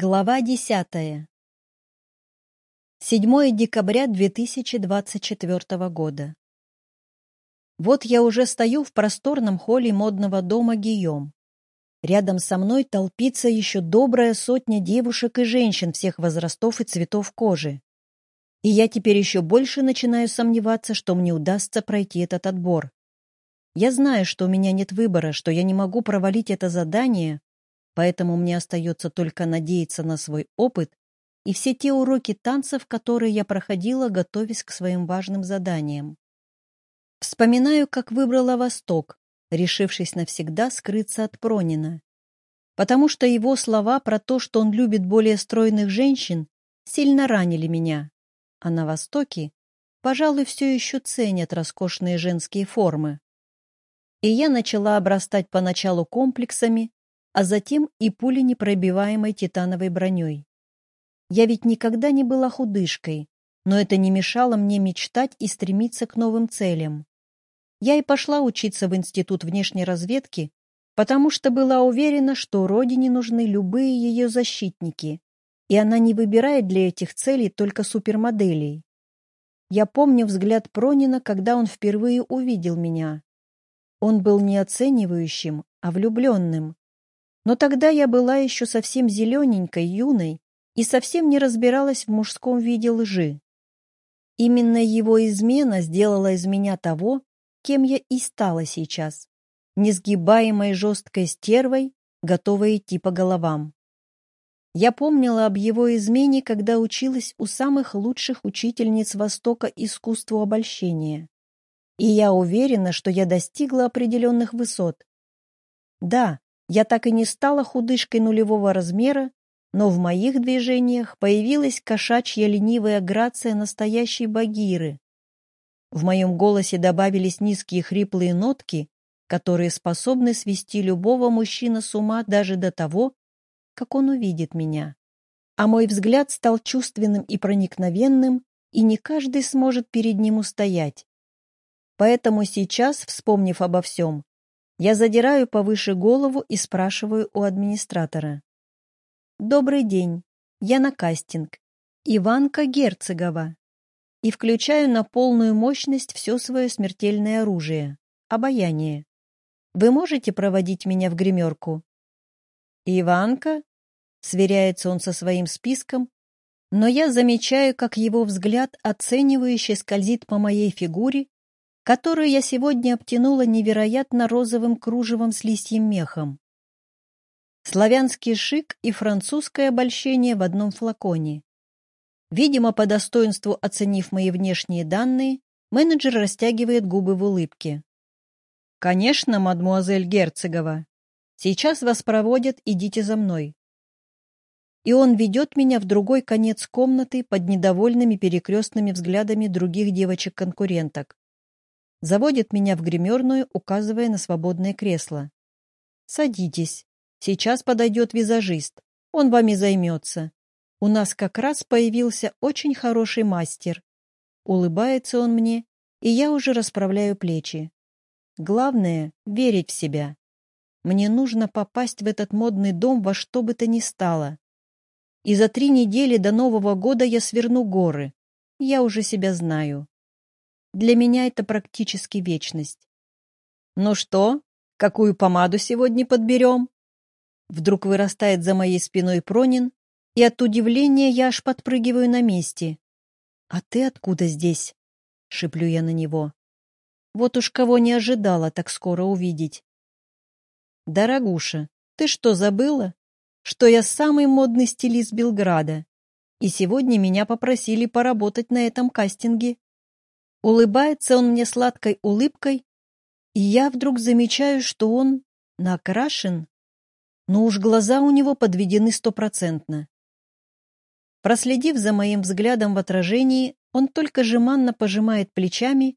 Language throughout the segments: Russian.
Глава десятая. 7 декабря 2024 года. Вот я уже стою в просторном холле модного дома Гийом. Рядом со мной толпится еще добрая сотня девушек и женщин всех возрастов и цветов кожи. И я теперь еще больше начинаю сомневаться, что мне удастся пройти этот отбор. Я знаю, что у меня нет выбора, что я не могу провалить это задание, поэтому мне остается только надеяться на свой опыт и все те уроки танцев, которые я проходила, готовясь к своим важным заданиям. Вспоминаю, как выбрала Восток, решившись навсегда скрыться от Пронина. Потому что его слова про то, что он любит более стройных женщин, сильно ранили меня. А на Востоке, пожалуй, все еще ценят роскошные женские формы. И я начала обрастать поначалу комплексами, а затем и пуленепробиваемой титановой броней. Я ведь никогда не была худышкой, но это не мешало мне мечтать и стремиться к новым целям. Я и пошла учиться в Институт внешней разведки, потому что была уверена, что Родине нужны любые ее защитники, и она не выбирает для этих целей только супермоделей. Я помню взгляд Пронина, когда он впервые увидел меня. Он был не оценивающим, а влюбленным, но тогда я была еще совсем зелененькой, юной и совсем не разбиралась в мужском виде лжи. Именно его измена сделала из меня того, кем я и стала сейчас, несгибаемой жесткой стервой, готовой идти по головам. Я помнила об его измене, когда училась у самых лучших учительниц Востока искусству обольщения. И я уверена, что я достигла определенных высот. Да, я так и не стала худышкой нулевого размера, но в моих движениях появилась кошачья ленивая грация настоящей багиры. В моем голосе добавились низкие хриплые нотки, которые способны свести любого мужчину с ума даже до того, как он увидит меня. А мой взгляд стал чувственным и проникновенным, и не каждый сможет перед ним устоять. Поэтому сейчас, вспомнив обо всем, я задираю повыше голову и спрашиваю у администратора. «Добрый день. Я на кастинг. Иванка Герцогова». И включаю на полную мощность все свое смертельное оружие — обаяние. «Вы можете проводить меня в гримерку?» «Иванка?» — сверяется он со своим списком, но я замечаю, как его взгляд оценивающе скользит по моей фигуре которую я сегодня обтянула невероятно розовым кружевом с листьем мехом. Славянский шик и французское обольщение в одном флаконе. Видимо, по достоинству оценив мои внешние данные, менеджер растягивает губы в улыбке. «Конечно, мадмуазель Герцогова. Сейчас вас проводят, идите за мной». И он ведет меня в другой конец комнаты под недовольными перекрестными взглядами других девочек-конкуренток заводит меня в гримерную, указывая на свободное кресло. «Садитесь. Сейчас подойдет визажист. Он вами займется. У нас как раз появился очень хороший мастер. Улыбается он мне, и я уже расправляю плечи. Главное — верить в себя. Мне нужно попасть в этот модный дом во что бы то ни стало. И за три недели до Нового года я сверну горы. Я уже себя знаю. Для меня это практически вечность. «Ну что, какую помаду сегодня подберем?» Вдруг вырастает за моей спиной Пронин, и от удивления я аж подпрыгиваю на месте. «А ты откуда здесь?» — шиплю я на него. Вот уж кого не ожидала так скоро увидеть. «Дорогуша, ты что, забыла, что я самый модный стилист Белграда, и сегодня меня попросили поработать на этом кастинге?» Улыбается он мне сладкой улыбкой, и я вдруг замечаю, что он накрашен, но уж глаза у него подведены стопроцентно. Проследив за моим взглядом в отражении, он только жеманно пожимает плечами,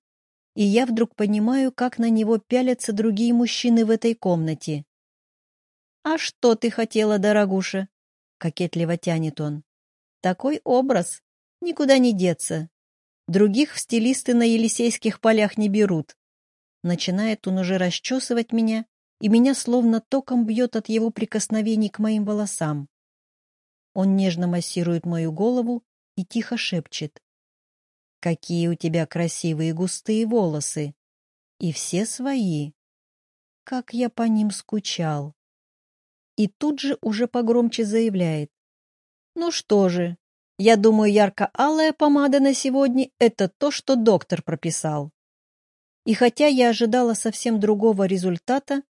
и я вдруг понимаю, как на него пялятся другие мужчины в этой комнате. «А что ты хотела, дорогуша?» — кокетливо тянет он. «Такой образ. Никуда не деться. Других в стилисты на Елисейских полях не берут. Начинает он уже расчесывать меня, и меня словно током бьет от его прикосновений к моим волосам. Он нежно массирует мою голову и тихо шепчет. «Какие у тебя красивые густые волосы! И все свои! Как я по ним скучал!» И тут же уже погромче заявляет. «Ну что же, я думаю, ярко-алая помада на сегодня — это то, что доктор прописал». И хотя я ожидала совсем другого результата,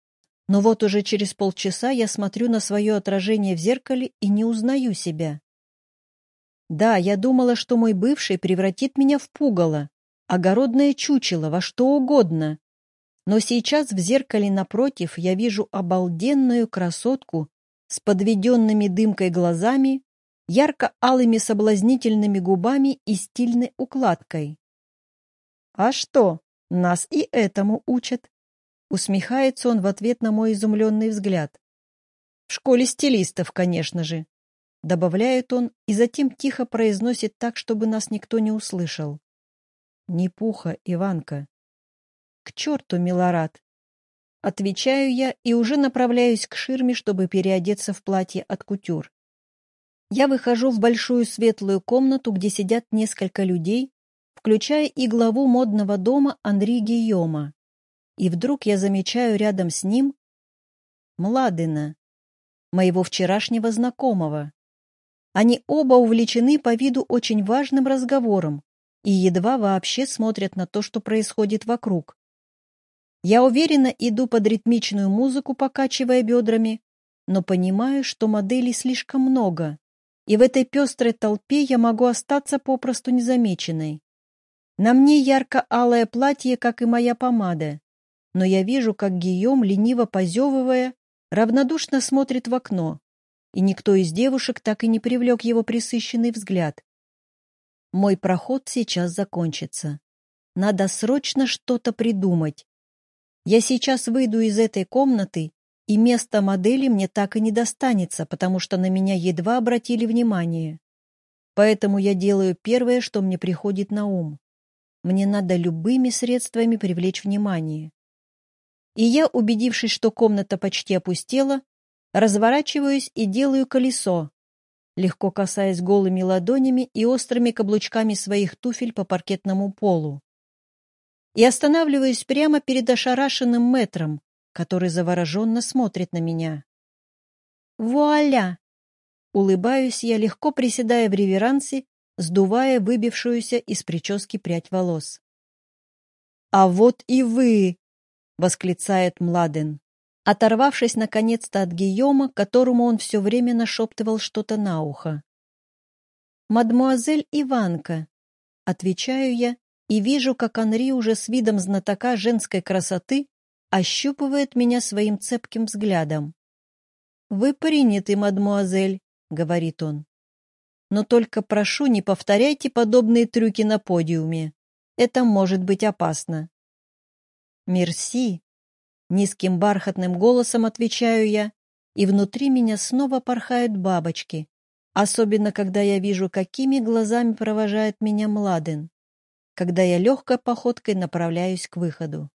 но вот уже через полчаса я смотрю на свое отражение в зеркале и не узнаю себя. Да, я думала, что мой бывший превратит меня в пугало, огородное чучело, во что угодно. Но сейчас в зеркале напротив я вижу обалденную красотку с подведенными дымкой глазами, ярко-алыми соблазнительными губами и стильной укладкой. А что, нас и этому учат. Усмехается он в ответ на мой изумленный взгляд. В школе стилистов, конечно же. Добавляет он и затем тихо произносит так, чтобы нас никто не услышал. Не пуха, Иванка. К черту, Милорад. Отвечаю я и уже направляюсь к ширме, чтобы переодеться в платье от кутюр. Я выхожу в большую светлую комнату, где сидят несколько людей, включая и главу модного дома Анри Гийома и вдруг я замечаю рядом с ним Младына, моего вчерашнего знакомого. Они оба увлечены по виду очень важным разговором и едва вообще смотрят на то, что происходит вокруг. Я уверенно иду под ритмичную музыку, покачивая бедрами, но понимаю, что моделей слишком много, и в этой пестрой толпе я могу остаться попросту незамеченной. На мне ярко-алое платье, как и моя помада, но я вижу, как Гийом, лениво позевывая, равнодушно смотрит в окно, и никто из девушек так и не привлек его присыщенный взгляд. Мой проход сейчас закончится. Надо срочно что-то придумать. Я сейчас выйду из этой комнаты, и место модели мне так и не достанется, потому что на меня едва обратили внимание. Поэтому я делаю первое, что мне приходит на ум. Мне надо любыми средствами привлечь внимание и я, убедившись, что комната почти опустела, разворачиваюсь и делаю колесо, легко касаясь голыми ладонями и острыми каблучками своих туфель по паркетному полу. И останавливаюсь прямо перед ошарашенным метром, который завороженно смотрит на меня. «Вуаля!» Улыбаюсь я, легко приседая в реверансе, сдувая выбившуюся из прически прядь волос. «А вот и вы!» восклицает Младен, оторвавшись наконец-то от Гийома, которому он все время нашептывал что-то на ухо. «Мадмуазель Иванка», — отвечаю я и вижу, как Анри уже с видом знатока женской красоты ощупывает меня своим цепким взглядом. «Вы приняты, мадмуазель», — говорит он. «Но только прошу, не повторяйте подобные трюки на подиуме. Это может быть опасно». «Мерси!» Низким бархатным голосом отвечаю я, и внутри меня снова порхают бабочки, особенно когда я вижу, какими глазами провожает меня Младен, когда я легкой походкой направляюсь к выходу.